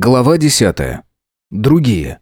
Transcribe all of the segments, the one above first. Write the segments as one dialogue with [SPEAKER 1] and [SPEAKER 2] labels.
[SPEAKER 1] Глава десятая. Другие.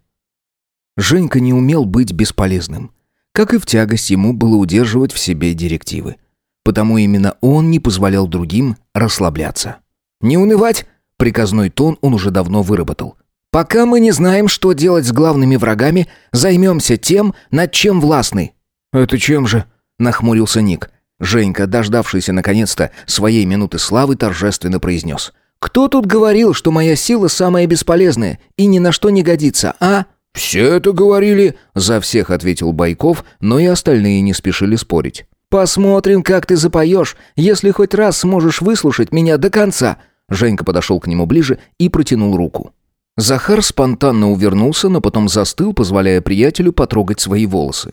[SPEAKER 1] Женька не умел быть бесполезным. Как и в тягость ему было удерживать в себе директивы. Потому именно он не позволял другим расслабляться. «Не унывать!» — приказной тон он уже давно выработал. «Пока мы не знаем, что делать с главными врагами, займемся тем, над чем властны». «Это чем же?» — нахмурился Ник. Женька, дождавшийся наконец-то своей минуты славы, торжественно произнес. «Кто тут говорил, что моя сила самая бесполезная и ни на что не годится, а?»
[SPEAKER 2] «Все это говорили», —
[SPEAKER 1] за всех ответил Байков, но и остальные не спешили спорить.
[SPEAKER 3] «Посмотрим, как ты запоешь, если хоть раз сможешь выслушать меня до конца».
[SPEAKER 1] Женька подошел к нему ближе и протянул руку. Захар спонтанно увернулся, но потом застыл, позволяя приятелю потрогать свои волосы.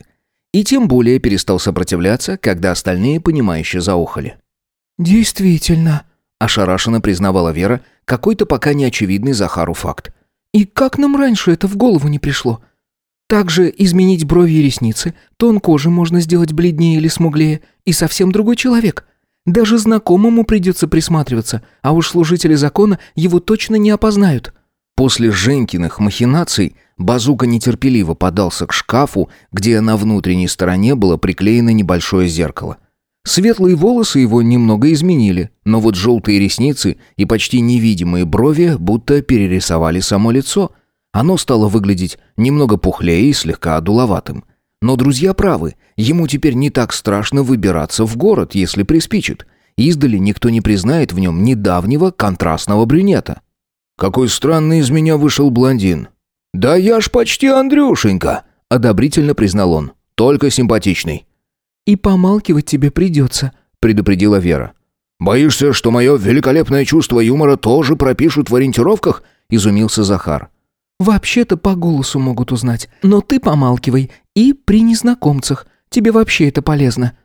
[SPEAKER 1] И тем более перестал сопротивляться, когда остальные, понимающе заохали.
[SPEAKER 3] «Действительно», —
[SPEAKER 1] ошарашенно признавала Вера какой-то пока неочевидный Захару факт.
[SPEAKER 3] И как нам раньше это в голову не пришло? Также изменить брови и ресницы, тон кожи можно сделать бледнее или смуглее, и совсем другой человек. Даже знакомому придется присматриваться, а уж служители закона его точно не опознают».
[SPEAKER 1] После Женькиных махинаций Базука нетерпеливо подался к шкафу, где на внутренней стороне было приклеено небольшое зеркало. Светлые волосы его немного изменили, но вот желтые ресницы и почти невидимые брови будто перерисовали само лицо. Оно стало выглядеть немного пухлее и слегка одуловатым. Но друзья правы, ему теперь не так страшно выбираться в город, если приспичит. Издали никто не признает в нем недавнего контрастного брюнета.
[SPEAKER 2] «Какой странный из меня вышел блондин». «Да я ж почти Андрюшенька», — одобрительно признал он. «Только симпатичный».
[SPEAKER 3] «И помалкивать тебе придется», — предупредила Вера.
[SPEAKER 2] «Боишься, что мое великолепное чувство юмора тоже пропишут в ориентировках?» — изумился Захар.
[SPEAKER 3] «Вообще-то по голосу могут узнать, но ты помалкивай и при незнакомцах. Тебе вообще это полезно».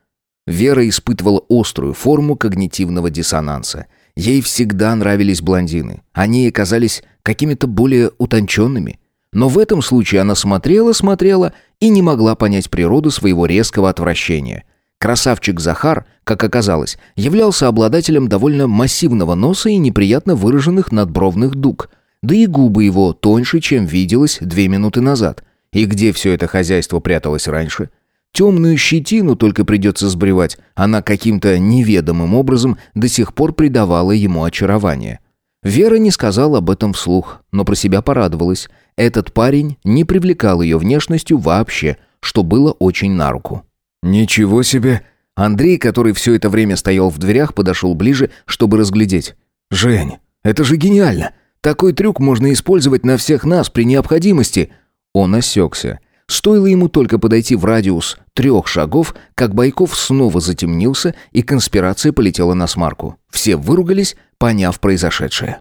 [SPEAKER 1] Вера испытывала острую форму когнитивного диссонанса. Ей всегда нравились блондины. Они казались какими-то более утонченными. Но в этом случае она смотрела-смотрела и не могла понять природу своего резкого отвращения. Красавчик Захар, как оказалось, являлся обладателем довольно массивного носа и неприятно выраженных надбровных дуг. Да и губы его тоньше, чем виделось две минуты назад. И где все это хозяйство пряталось раньше? Темную щетину только придется сбривать, она каким-то неведомым образом до сих пор придавала ему очарование. Вера не сказала об этом вслух, но про себя порадовалась. Этот парень не привлекал ее внешностью вообще, что было очень на руку.
[SPEAKER 2] «Ничего себе!»
[SPEAKER 1] Андрей, который все это время стоял в дверях, подошел ближе, чтобы разглядеть.
[SPEAKER 2] «Жень, это же гениально! Такой трюк можно использовать на всех нас при необходимости!»
[SPEAKER 1] Он осекся. Стоило ему только подойти в радиус трех шагов, как Байков снова затемнился, и конспирация полетела на смарку. Все выругались, поняв произошедшее.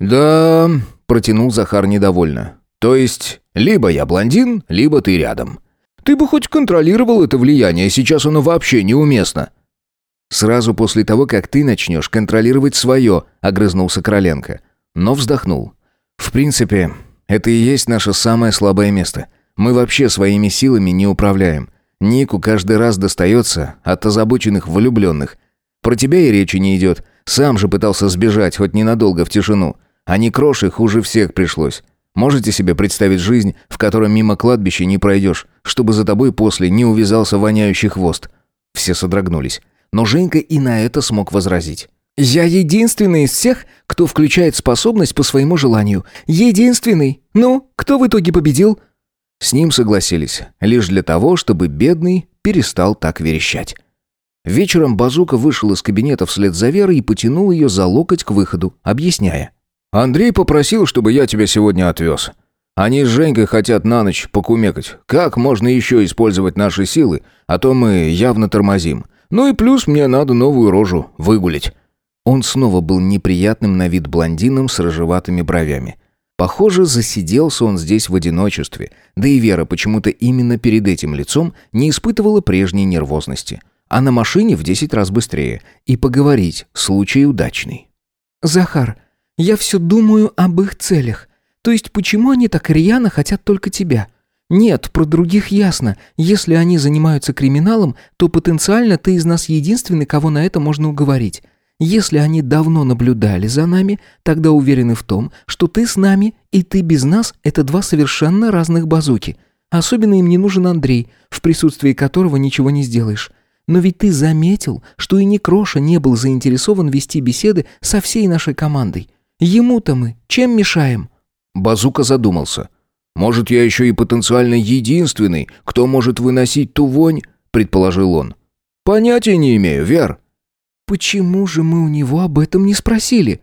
[SPEAKER 2] «Да...» — протянул Захар недовольно. «То есть, либо я блондин, либо ты рядом. Ты бы хоть контролировал это влияние, сейчас оно вообще неуместно».
[SPEAKER 1] «Сразу после того, как ты начнешь контролировать свое», — огрызнулся Короленко. Но вздохнул. «В принципе, это и есть наше самое слабое место». Мы вообще своими силами не управляем. Нику каждый раз достается от озабоченных влюбленных. Про тебя и речи не идет. Сам же пытался сбежать хоть ненадолго в тишину. А не кроши хуже всех пришлось. Можете себе представить жизнь, в которой мимо кладбища не пройдешь, чтобы за тобой после не увязался воняющий хвост?» Все содрогнулись. Но Женька и на это смог возразить.
[SPEAKER 3] «Я единственный из всех, кто включает способность по своему желанию. Единственный. Ну, кто в итоге победил?»
[SPEAKER 1] С ним согласились, лишь для того, чтобы бедный перестал так верещать. Вечером Базука вышел из кабинета вслед за Верой и потянул ее за локоть к выходу, объясняя.
[SPEAKER 2] «Андрей попросил, чтобы я тебя сегодня отвез. Они с Женькой хотят на ночь покумекать. Как можно еще использовать наши силы, а то мы явно тормозим. Ну и плюс мне надо новую рожу выгулить».
[SPEAKER 1] Он снова был неприятным на вид блондином с рыжеватыми бровями. Похоже, засиделся он здесь в одиночестве, да и Вера почему-то именно перед этим лицом не испытывала прежней нервозности. А на машине в десять раз быстрее. И поговорить случай удачный.
[SPEAKER 3] «Захар, я все думаю об их целях. То есть почему они так рьяно хотят только тебя?» «Нет, про других ясно. Если они занимаются криминалом, то потенциально ты из нас единственный, кого на это можно уговорить. Если они давно наблюдали за нами, тогда уверены в том, что ты с нами и ты без нас – это два совершенно разных базуки. Особенно им не нужен Андрей, в присутствии которого ничего не сделаешь. Но ведь ты заметил, что и Некроша не был заинтересован вести беседы со всей нашей командой. Ему-то мы чем мешаем?»
[SPEAKER 1] Базука задумался. «Может, я еще и потенциально единственный, кто может выносить ту вонь?» – предположил он. «Понятия не имею, Вер».
[SPEAKER 3] «Почему же мы у него об этом не спросили?»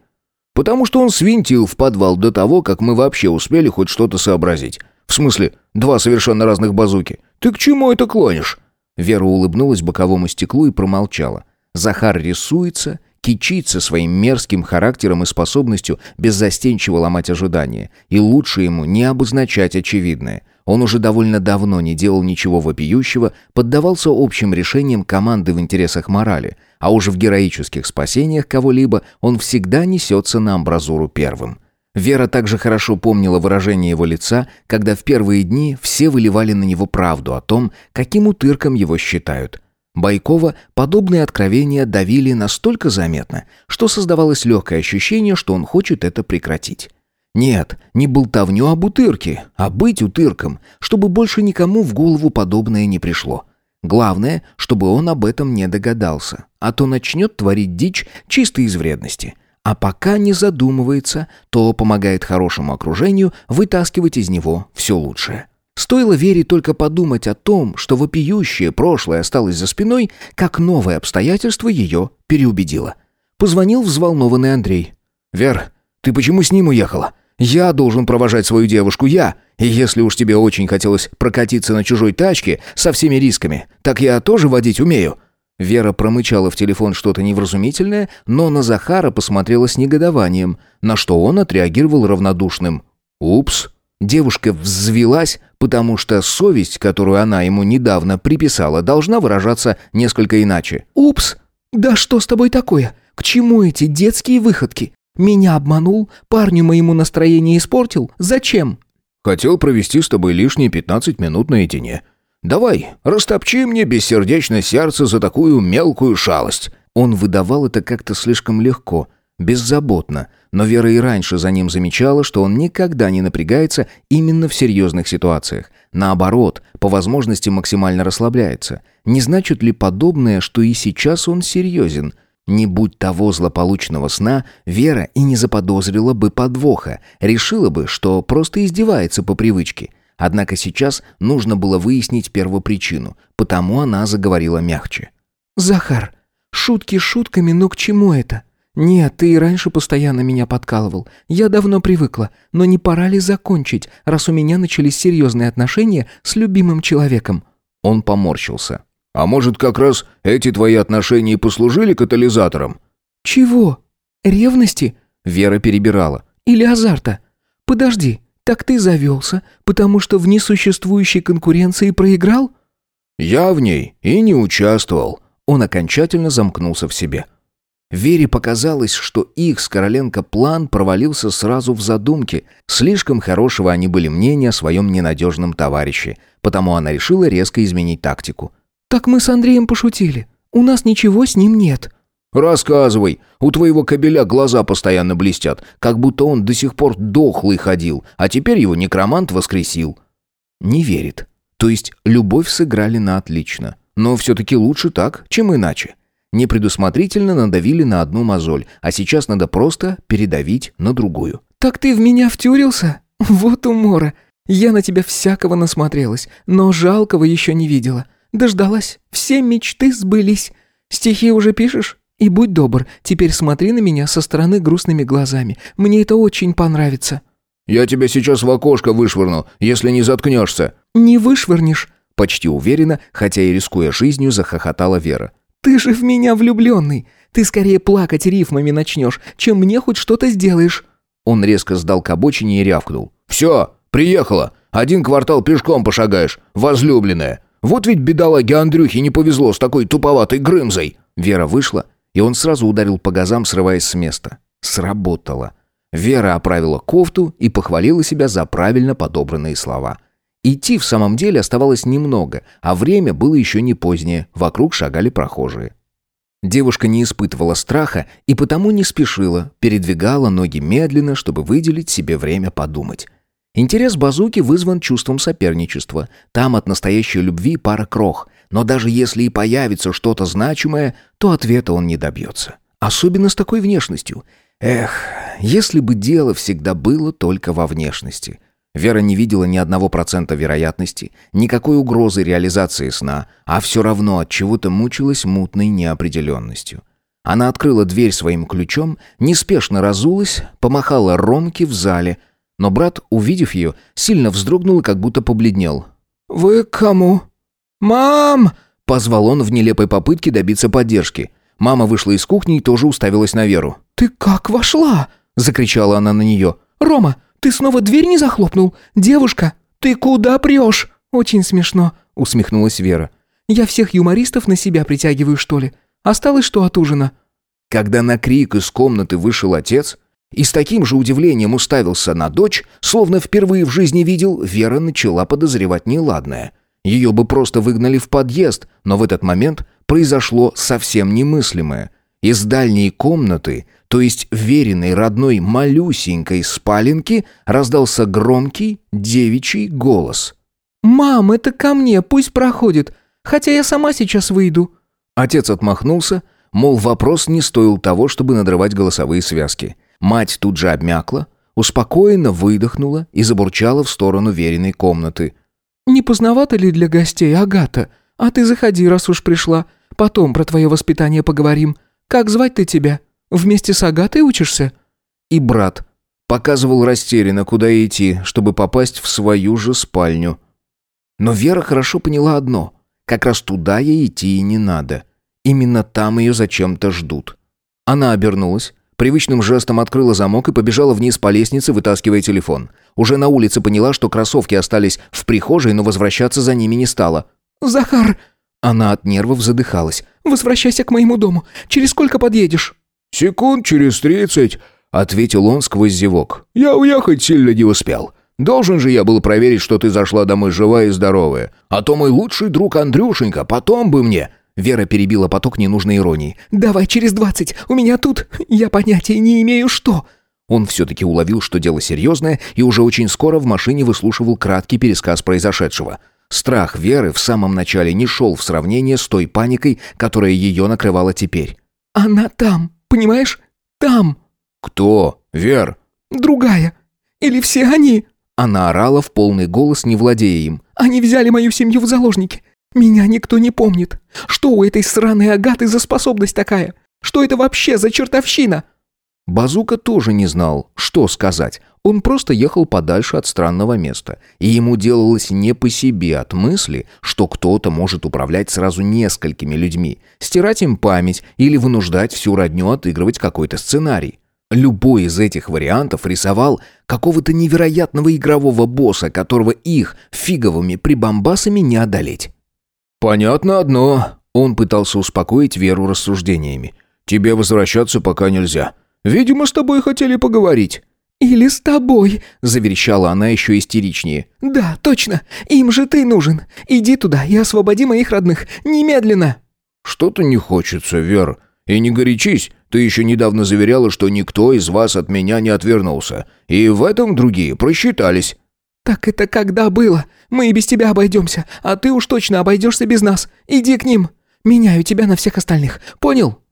[SPEAKER 1] «Потому что он свинтил в подвал до того, как мы вообще успели хоть что-то сообразить. В смысле, два совершенно разных базуки. Ты к чему это клонишь?» Вера улыбнулась боковому стеклу и промолчала. Захар рисуется, кичится своим мерзким характером и способностью беззастенчиво ломать ожидания. И лучше ему не обозначать очевидное. Он уже довольно давно не делал ничего вопиющего, поддавался общим решениям команды в интересах морали, а уже в героических спасениях кого-либо он всегда несется на амбразуру первым. Вера также хорошо помнила выражение его лица, когда в первые дни все выливали на него правду о том, каким утырком его считают. Байкова подобные откровения давили настолько заметно, что создавалось легкое ощущение, что он хочет это прекратить. Нет, не болтовню об утырке, а быть утырком, чтобы больше никому в голову подобное не пришло. Главное, чтобы он об этом не догадался, а то начнет творить дичь чисто из вредности – а пока не задумывается, то помогает хорошему окружению вытаскивать из него все лучшее. Стоило Вере только подумать о том, что вопиющее прошлое осталось за спиной, как новое обстоятельство ее переубедило. Позвонил взволнованный Андрей. «Вер, ты почему с ним уехала? Я должен провожать свою девушку, я. И если уж тебе очень хотелось прокатиться на чужой тачке со всеми рисками, так я тоже водить умею». Вера промычала в телефон что-то невразумительное, но на Захара посмотрела с негодованием, на что он отреагировал равнодушным. «Упс». Девушка взвелась, потому что совесть, которую она ему недавно приписала, должна выражаться несколько иначе.
[SPEAKER 3] «Упс! Да что с тобой такое? К чему эти детские выходки? Меня обманул, парню моему настроение испортил? Зачем?»
[SPEAKER 1] «Хотел провести с тобой лишние пятнадцать минут наедине», Давай, растопчи мне бессердечное сердце за такую мелкую шалость». Он выдавал это как-то слишком легко, беззаботно, но Вера и раньше за ним замечала, что он никогда не напрягается именно в серьезных ситуациях. Наоборот, по возможности максимально расслабляется. Не значит ли подобное, что и сейчас он серьезен? Не будь того злополучного сна, Вера и не заподозрила бы подвоха, решила бы, что просто издевается по привычке. Однако сейчас нужно было выяснить первопричину, потому она заговорила мягче.
[SPEAKER 3] «Захар, шутки шутками, но к чему это? Нет, ты и раньше постоянно меня подкалывал. Я давно привыкла, но не пора ли закончить, раз у меня начались серьезные отношения с любимым человеком?»
[SPEAKER 1] Он поморщился. «А может, как раз эти твои отношения и послужили катализатором?»
[SPEAKER 3] «Чего? Ревности?»
[SPEAKER 1] Вера перебирала.
[SPEAKER 3] «Или азарта? Подожди, «Так ты завелся, потому что в несуществующей конкуренции проиграл?»
[SPEAKER 1] «Я в ней и не участвовал».
[SPEAKER 3] Он окончательно замкнулся в себе. Вере показалось, что их с Короленко план провалился сразу в задумке. Слишком хорошего они были мнения о своем ненадежном товарище, потому она решила резко изменить тактику. «Так мы с Андреем пошутили. У нас ничего с ним нет».
[SPEAKER 1] «Рассказывай. У твоего кобеля глаза постоянно блестят, как будто он до сих пор дохлый ходил, а теперь его некромант воскресил».
[SPEAKER 3] Не верит. То есть любовь сыграли на отлично. Но все-таки лучше так, чем иначе. Непредусмотрительно надавили на одну мозоль, а сейчас надо просто передавить на другую. «Так ты в меня втюрился? Вот умора. Я на тебя всякого насмотрелась, но жалкого еще не видела. Дождалась. Все мечты сбылись. Стихи уже пишешь? И будь добр, теперь смотри на меня со стороны грустными глазами. Мне это очень понравится».
[SPEAKER 1] «Я тебя сейчас в окошко вышвырну, если не заткнешься».
[SPEAKER 3] «Не вышвырнешь», —
[SPEAKER 1] почти уверенно, хотя и рискуя жизнью, захохотала Вера.
[SPEAKER 3] «Ты же в меня влюбленный. Ты скорее плакать рифмами начнешь, чем мне хоть что-то сделаешь».
[SPEAKER 1] Он резко сдал к обочине и рявкнул. «Все, приехала. Один квартал пешком пошагаешь, возлюбленная. Вот ведь бедолаге Андрюхе не повезло с такой туповатой Грымзой».
[SPEAKER 3] Вера вышла, и он сразу ударил по газам, срываясь с места. Сработало. Вера оправила кофту и похвалила себя за правильно подобранные слова. Идти в самом деле оставалось немного, а время было еще не позднее, вокруг шагали прохожие.
[SPEAKER 1] Девушка не испытывала страха и потому не спешила, передвигала ноги медленно, чтобы выделить себе время подумать. Интерес базуки вызван чувством соперничества. Там от настоящей любви пара крох. Но даже если и появится что-то значимое, то ответа он не добьется. Особенно с такой внешностью. Эх, если бы дело всегда было только во внешности. Вера не видела ни одного процента вероятности, никакой угрозы реализации сна, а все равно от чего-то мучилась мутной неопределенностью. Она открыла дверь своим ключом, неспешно разулась, помахала Ромке в зале, но брат, увидев ее, сильно вздрогнул и как будто побледнел.
[SPEAKER 3] «Вы кому?» «Мам!»
[SPEAKER 1] — позвал он в нелепой попытке добиться поддержки. Мама вышла из кухни и тоже уставилась на Веру.
[SPEAKER 3] «Ты как вошла?» — закричала она на нее. «Рома, ты снова дверь не захлопнул? Девушка, ты куда прешь?» «Очень смешно», — усмехнулась Вера. «Я всех юмористов на себя притягиваю, что ли? Осталось что от ужина?»
[SPEAKER 1] Когда на крик из комнаты вышел отец и с таким же удивлением уставился на дочь, словно впервые в жизни видел, Вера начала подозревать неладное. Ее бы просто выгнали в подъезд, но в этот момент произошло совсем немыслимое. Из дальней комнаты, то есть веренной родной малюсенькой спаленки, раздался громкий девичий голос.
[SPEAKER 3] «Мам, это ко мне, пусть проходит, хотя я сама сейчас выйду».
[SPEAKER 1] Отец отмахнулся, мол, вопрос не стоил того, чтобы надрывать голосовые связки. Мать тут же обмякла, успокоенно выдохнула и забурчала в сторону веренной комнаты.
[SPEAKER 3] «Не поздновато ли для гостей, Агата? А ты заходи, раз уж пришла. Потом про твое воспитание поговорим. Как звать ты тебя? Вместе с Агатой учишься?»
[SPEAKER 1] И брат показывал растерянно, куда идти, чтобы попасть в свою же спальню. Но Вера хорошо поняла одно. Как раз туда ей идти и не надо. Именно там ее зачем-то ждут. Она обернулась, Привычным жестом открыла замок и побежала вниз по лестнице, вытаскивая телефон. Уже на улице поняла, что кроссовки остались в прихожей, но возвращаться за ними не стала.
[SPEAKER 3] «Захар!»
[SPEAKER 1] Она от нервов задыхалась.
[SPEAKER 3] «Возвращайся к моему дому. Через сколько подъедешь?»
[SPEAKER 2] «Секунд через тридцать», — ответил он сквозь зевок. «Я уехать сильно не успел. Должен же я был проверить, что ты зашла домой живая и здоровая. А то мой лучший друг Андрюшенька потом бы мне...»
[SPEAKER 1] Вера перебила поток ненужной иронии.
[SPEAKER 3] «Давай через двадцать. У меня тут... Я понятия не имею, что...»
[SPEAKER 1] Он все-таки уловил, что дело серьезное, и уже очень скоро в машине выслушивал краткий пересказ произошедшего. Страх Веры в самом начале не шел в сравнение с той паникой, которая ее накрывала теперь.
[SPEAKER 3] «Она там, понимаешь? Там!»
[SPEAKER 2] «Кто? Вер?»
[SPEAKER 3] «Другая. Или все они?»
[SPEAKER 1] Она орала в полный голос, не владея им.
[SPEAKER 3] «Они взяли мою семью в заложники. «Меня никто не помнит. Что у этой сраной Агаты за способность такая? Что это вообще за чертовщина?»
[SPEAKER 1] Базука тоже не знал, что сказать. Он просто ехал подальше от странного места, и ему делалось не по себе от мысли, что кто-то может управлять сразу несколькими людьми, стирать им память или вынуждать всю родню отыгрывать какой-то сценарий. Любой из этих вариантов рисовал какого-то невероятного игрового босса, которого их фиговыми прибамбасами не одолеть.
[SPEAKER 2] «Понятно одно». Он пытался успокоить Веру рассуждениями. «Тебе возвращаться пока нельзя. Видимо, с тобой хотели поговорить».
[SPEAKER 3] «Или с тобой», —
[SPEAKER 1] заверещала она еще истеричнее.
[SPEAKER 3] «Да, точно. Им же ты нужен. Иди туда и освободи моих родных. Немедленно».
[SPEAKER 2] «Что-то не хочется, Вер. И не горячись. Ты еще недавно заверяла, что никто из вас от меня не отвернулся. И в этом другие просчитались».
[SPEAKER 3] «Так это когда было? Мы и без тебя обойдемся, а ты уж точно обойдешься без нас. Иди к ним. Меняю тебя на всех остальных. Понял?»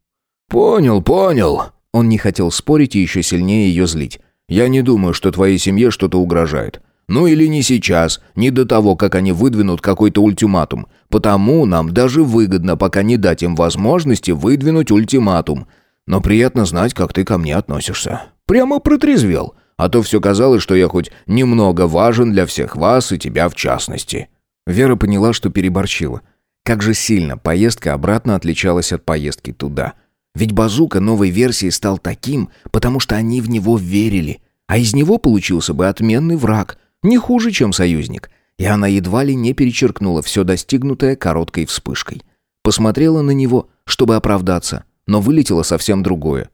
[SPEAKER 2] «Понял, понял».
[SPEAKER 1] Он не хотел спорить и еще сильнее ее злить. «Я не думаю, что твоей семье что-то угрожает. Ну или не сейчас, не до того, как они выдвинут какой-то ультиматум. Потому нам даже выгодно пока не дать им возможности выдвинуть ультиматум. Но приятно знать, как ты ко мне относишься. Прямо протрезвел а то все казалось, что я хоть немного важен для всех вас и тебя в частности». Вера поняла, что переборщила. Как же сильно поездка обратно отличалась от поездки туда. Ведь Базука новой версии стал таким, потому что они в него верили. А из него получился бы отменный враг, не хуже, чем союзник. И она едва ли не перечеркнула все достигнутое короткой вспышкой. Посмотрела на него, чтобы оправдаться, но вылетело совсем другое.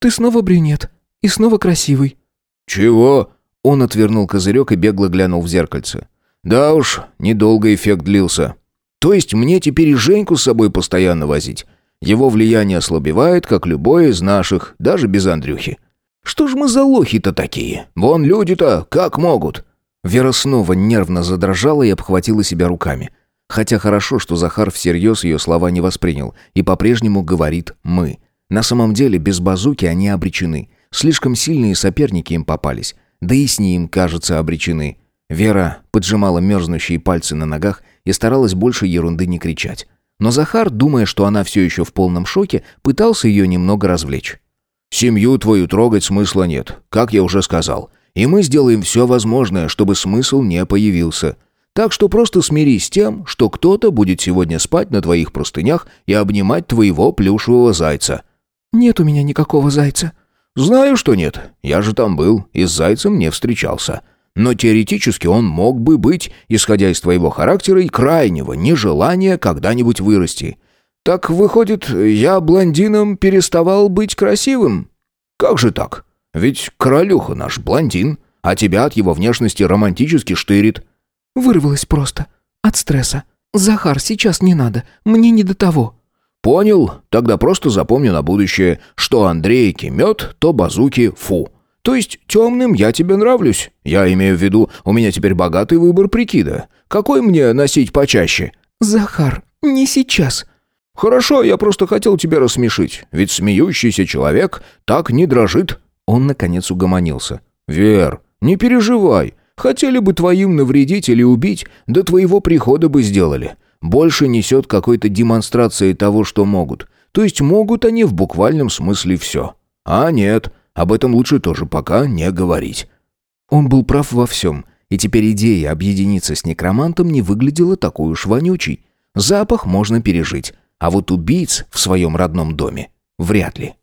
[SPEAKER 3] «Ты снова брюнет. И снова красивый.
[SPEAKER 2] «Чего?»
[SPEAKER 1] Он отвернул козырек и бегло глянул в зеркальце.
[SPEAKER 2] «Да уж, недолго эффект длился. То есть мне теперь и Женьку с собой постоянно возить? Его влияние ослабевает, как любое из наших, даже без Андрюхи. Что ж мы за лохи-то такие? Вон люди-то как могут?»
[SPEAKER 1] Вера снова нервно задрожала и обхватила себя руками. Хотя хорошо, что Захар всерьез ее слова не воспринял и по-прежнему говорит «мы». На самом деле без базуки они обречены. Слишком сильные соперники им попались. Да и с ним, кажется, обречены. Вера поджимала мерзнущие пальцы на ногах и старалась больше ерунды не кричать. Но Захар, думая, что она все еще в полном шоке, пытался ее немного развлечь.
[SPEAKER 2] «Семью твою трогать смысла нет, как я уже сказал. И мы сделаем все возможное, чтобы смысл не появился. Так что просто смирись с тем, что кто-то будет сегодня спать на твоих простынях и обнимать твоего плюшевого зайца».
[SPEAKER 3] «Нет у меня никакого зайца».
[SPEAKER 2] «Знаю, что нет. Я же там был и с зайцем не встречался. Но теоретически он мог бы быть, исходя из твоего характера и крайнего нежелания когда-нибудь вырасти. Так выходит, я блондином переставал быть красивым? Как же так? Ведь королюха наш блондин, а тебя от его внешности романтически штырит.
[SPEAKER 3] Вырвалась просто. От стресса. Захар, сейчас не надо. Мне не до того.
[SPEAKER 2] Понял. Тогда просто запомни на будущее, что Андрейки мед, то базуки фу. То есть темным я тебе нравлюсь. Я имею в виду, у меня теперь богатый выбор прикида. Какой мне носить почаще?
[SPEAKER 3] Захар, не сейчас.
[SPEAKER 2] Хорошо, я просто хотел тебя рассмешить. Ведь смеющийся человек так не дрожит.
[SPEAKER 1] Он, наконец, угомонился.
[SPEAKER 2] «Вер, не переживай. Хотели бы твоим навредить или убить, до твоего прихода бы сделали. Больше несет какой-то демонстрацией того, что могут. То есть могут они в буквальном смысле все. А нет, об этом лучше тоже пока не говорить».
[SPEAKER 1] Он был прав во всем, и теперь идея объединиться с некромантом не выглядела такой уж вонючей. Запах можно пережить, а вот убийц в своем родном доме вряд ли.